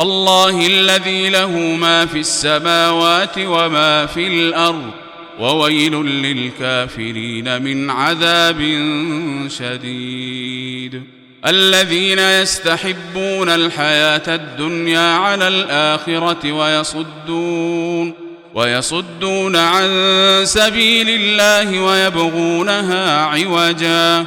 الله الذي له ما في السماوات وما في الأرض وويل للكافرين من عذاب شديد. الذين يستحبون الحياة الدنيا على الآخرة ويصدون ويصدون عن سبيل الله ويبغونها عوجا.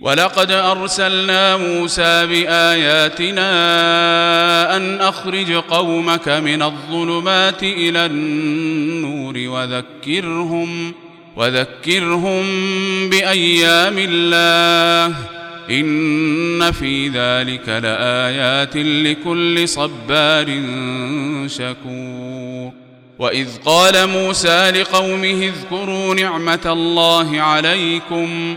ولقد أرسلنا موسى بآياتنا أن أخرج قومك من الظلمات إلى النور وذكرهم وذكرهم بأيام الله إن في ذلك لآيات لكل صبار شكور وإذ قال موسى لقومه اذكروا نعمة الله عليكم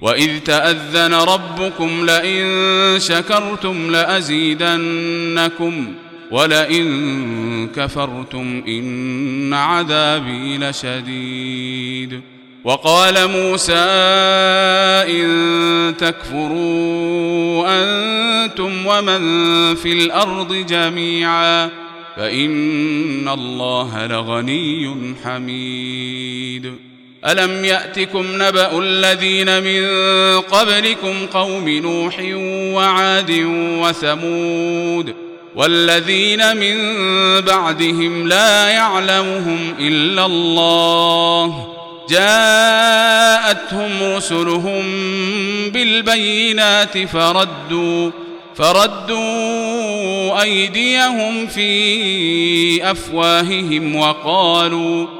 واذ تاذن ربكم لئن شكرتم لازيدنكم ولئن كفرتم ان عذابي لشديد وقال موسى ان تكفروا أنتم ومن في الأرض جميعا فان الله لغني حميد ألم يأتكم نبأ الذين من قبلكم قوم نوح وعاد وثمود والذين من بعدهم لا يعلمهم إلا الله جاءتهم رسلهم بالبينات فردوا فردوا أيديهم في أفواههم وقالوا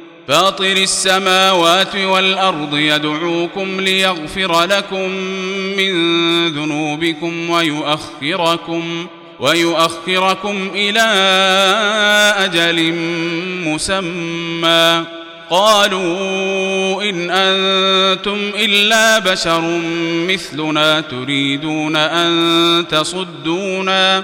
فاطر السماوات والأرض يدعوكم ليغفر لكم من ذنوبكم ويؤخركم ويؤخركم إلى أجل مسمى. قالوا إن أنتم إلا بشر مثلنا تريدون أن تصدونا.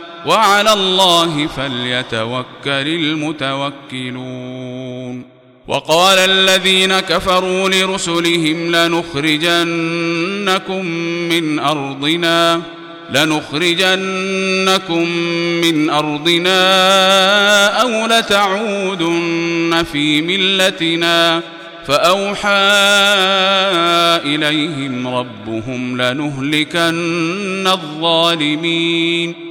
وعلى الله فليتوكل المتوكلون. وقال الذين كفروا لرسلهم لنخرجنكم من أرضنا لنخرجنكم من أرضنا أو لتعودن في ملتنا. فأوحى إليهم ربهم لنهلكن الظالمين.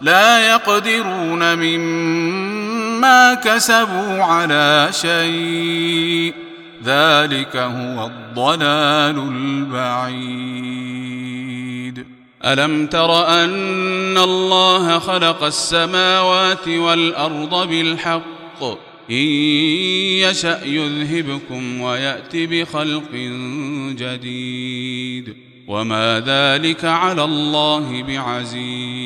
لا يقدرون مما كسبوا على شيء. ذلك هو الضلال البعيد. ألم تر أن الله خلق السماوات والأرض بالحق؟ إن يشأ يذهبكم ويأت بخلق جديد. وما ذلك على الله بعزيز.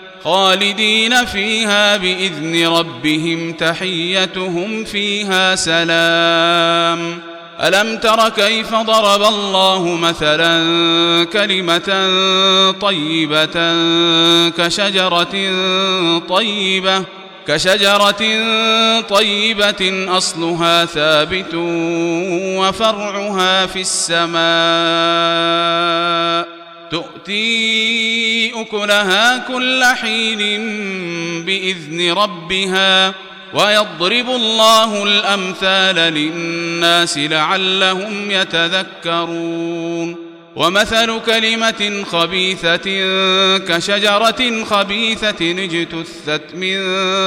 خالدين فيها بإذن ربهم تحيتهم فيها سلام. ألم تر كيف ضرب الله مثلا كلمة طيبة كشجرة طيبة كشجرة طيبة أصلها ثابت وفرعها في السماء. تؤتي أكلها كل حين بإذن ربها ويضرب الله الأمثال للناس لعلهم يتذكرون. ومثل كلمة خبيثة كشجرة خبيثة اجتثت من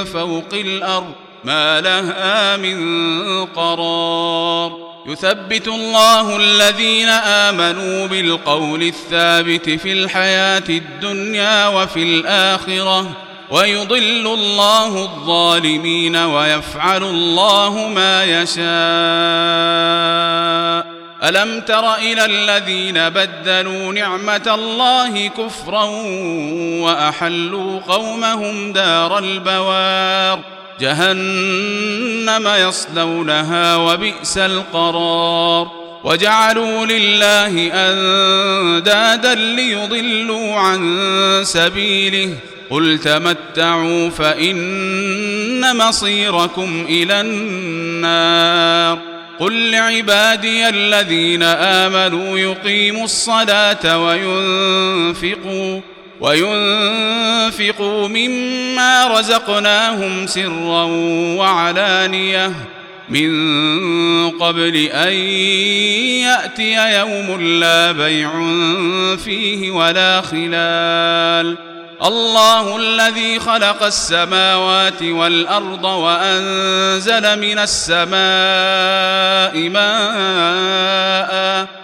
فوق الأرض ما لها من قرار. يثبت الله الذين آمنوا بالقول الثابت في الحياة الدنيا وفي الآخرة ويضل الله الظالمين ويفعل الله ما يشاء. ألم تر إلى الذين بدلوا نعمة الله كفرا وأحلوا قومهم دار البوار؟ جهنم يصلونها وبئس القرار. وجعلوا لله أندادا ليضلوا عن سبيله. قل تمتعوا فإن مصيركم إلى النار. قل لعبادي الذين آمنوا يقيموا الصلاة وينفقوا. وينفقوا مما رزقناهم سرا وعلانية من قبل أن يأتي يوم لا بيع فيه ولا خلال. الله الذي خلق السماوات والأرض وأنزل من السماء ماء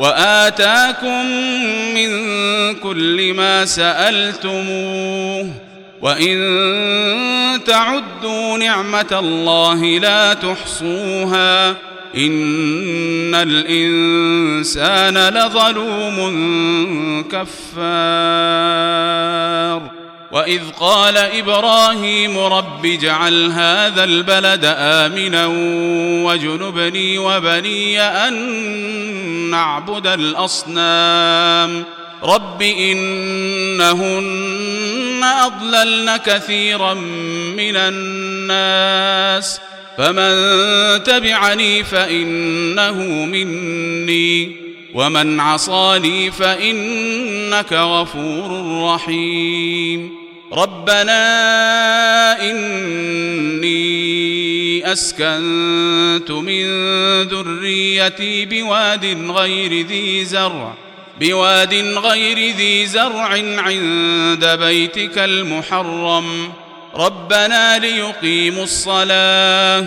وآتاكم من كل ما سألتموه وإن تعدوا نعمة الله لا تحصوها إن الإنسان لظلوم كفار وإذ قال إبراهيم رب اجعل هذا البلد آمنا وجنبني وبني أن نعبد الأصنام. رب إنهن أضللن كثيرا من الناس فمن تبعني فإنه مني. ومن عصاني فإنك غفور رحيم. ربنا إني أسكنت من ذريتي بواد غير ذي زرع بواد غير ذي زرع عند بيتك المحرم. ربنا ليقيموا الصلاة.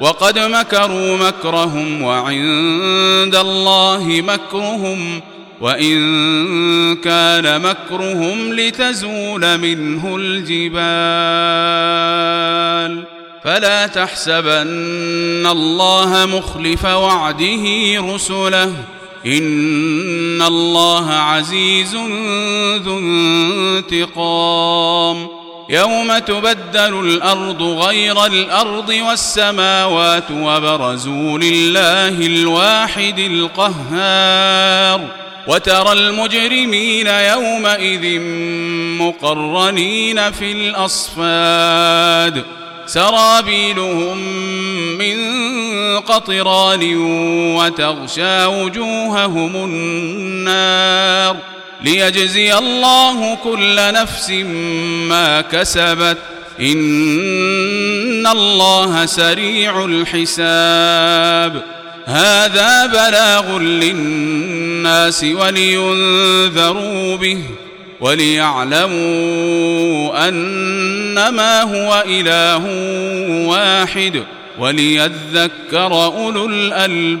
وقد مكروا مكرهم وعند الله مكرهم وإن كان مكرهم لتزول منه الجبال فلا تحسبن الله مخلف وعده رسله إن الله عزيز ذو انتقام يوم تبدل الأرض غير الأرض والسماوات وبرزوا لله الواحد القهار وترى المجرمين يومئذ مقرنين في الأصفاد سرابيلهم من قطران وتغشى وجوههم النار ليجزي الله كل نفس ما كسبت. إن الله سريع الحساب. هذا بلاغ للناس ولينذروا به وليعلموا أنما هو إله واحد وليذكر أولو الألباب.